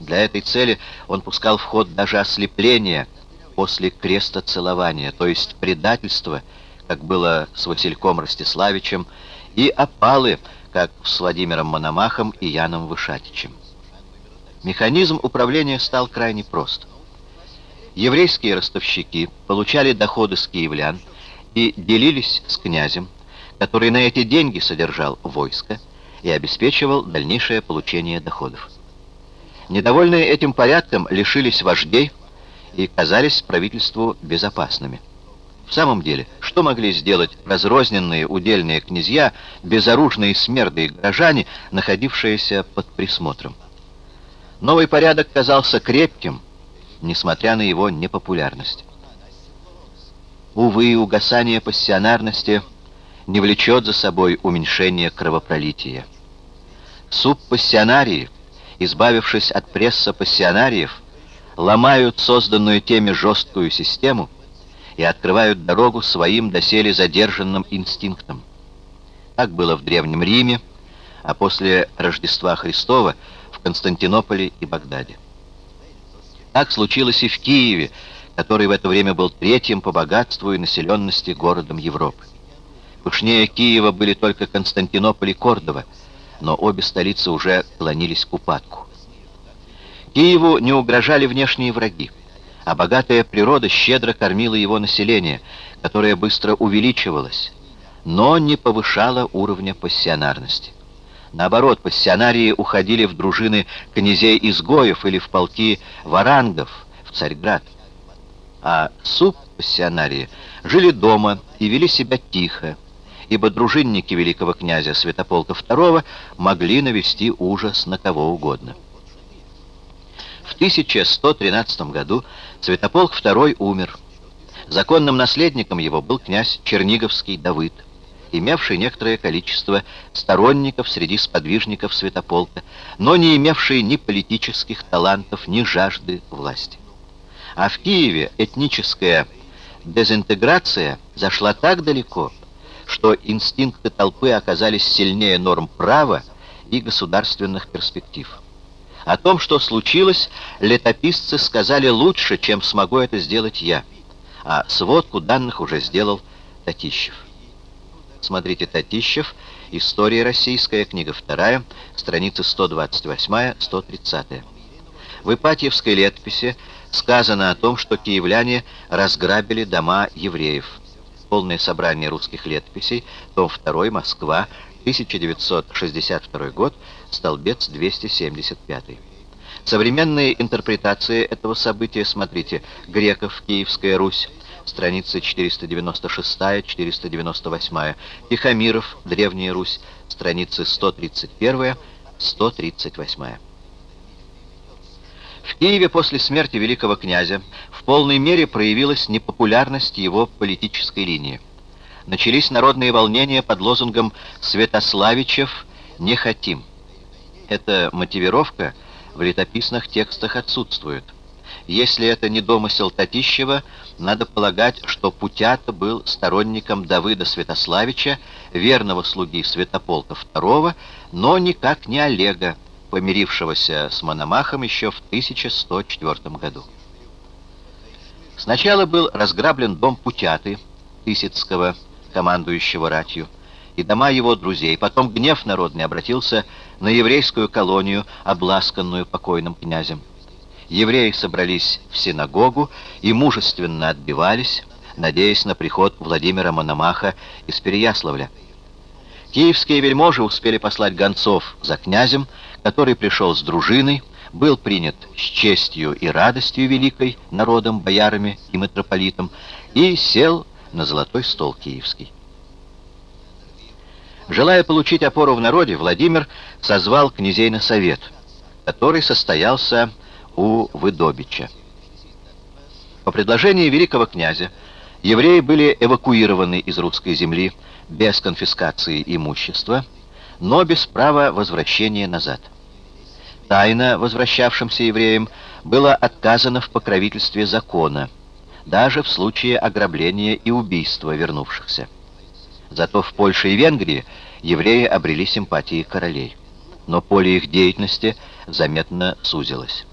Для этой цели он пускал в ход даже ослепление после крестоцелования, то есть предательство, как было с Васильком Ростиславичем, и опалы, как с Владимиром Мономахом и Яном Вышатичем. Механизм управления стал крайне прост. Еврейские ростовщики получали доходы с киевлян и делились с князем, который на эти деньги содержал войско и обеспечивал дальнейшее получение доходов. Недовольные этим порядком лишились вождей и казались правительству безопасными. В самом деле, что могли сделать разрозненные удельные князья, безоружные смерды и горожане, находившиеся под присмотром? Новый порядок казался крепким, несмотря на его непопулярность. Увы, угасание пассионарности не влечет за собой уменьшение кровопролития. Субпассионарии — избавившись от пресса пассионариев, ломают созданную теми жесткую систему и открывают дорогу своим доселе задержанным инстинктам. Так было в Древнем Риме, а после Рождества Христова в Константинополе и Багдаде. Так случилось и в Киеве, который в это время был третьим по богатству и населенности городом Европы. Пышнее Киева были только Константинополь и Кордова – но обе столицы уже клонились к упадку. Киеву не угрожали внешние враги, а богатая природа щедро кормила его население, которое быстро увеличивалось, но не повышало уровня пассионарности. Наоборот, пассионарии уходили в дружины князей-изгоев или в полки варангов в Царьград. А субпассионарии жили дома и вели себя тихо, ибо дружинники великого князя Святополка II могли навести ужас на кого угодно. В 1113 году Святополк II умер. Законным наследником его был князь Черниговский Давыд, имевший некоторое количество сторонников среди сподвижников Святополка, но не имевший ни политических талантов, ни жажды власти. А в Киеве этническая дезинтеграция зашла так далеко, что инстинкты толпы оказались сильнее норм права и государственных перспектив. О том, что случилось, летописцы сказали лучше, чем смогу это сделать я, а сводку данных уже сделал Татищев. Смотрите Татищев, История российская, книга 2, страницы 128-130. В Ипатьевской летописи сказано о том, что киевляне разграбили дома евреев. Полное собрание русских летописей, том 2, Москва, 1962 год, столбец 275. Современные интерпретации этого события, смотрите, Греков, Киевская Русь, страницы 496-498, Тихомиров, Древняя Русь, страницы 131-138. В Киеве после смерти великого князя в полной мере проявилась непопулярность его политической линии. Начались народные волнения под лозунгом «Святославичев не хотим». Эта мотивировка в летописных текстах отсутствует. Если это не домысел Татищева, надо полагать, что Путята был сторонником Давыда Святославича, верного слуги Святополка II, но никак не Олега, помирившегося с Мономахом еще в 1104 году. Сначала был разграблен дом Путяты, Тысяцкого, командующего ратью, и дома его друзей. Потом гнев народный обратился на еврейскую колонию, обласканную покойным князем. Евреи собрались в синагогу и мужественно отбивались, надеясь на приход Владимира Мономаха из Переяславля. Киевские вельможи успели послать гонцов за князем, который пришел с дружиной, был принят с честью и радостью великой народом, боярами и митрополитом и сел на золотой стол киевский. Желая получить опору в народе, Владимир созвал князей на совет, который состоялся у Выдобича. По предложению великого князя евреи были эвакуированы из русской земли без конфискации имущества, но без права возвращения назад. Тайно возвращавшимся евреям было отказано в покровительстве закона, даже в случае ограбления и убийства вернувшихся. Зато в Польше и Венгрии евреи обрели симпатии королей. но поле их деятельности заметно сузилось.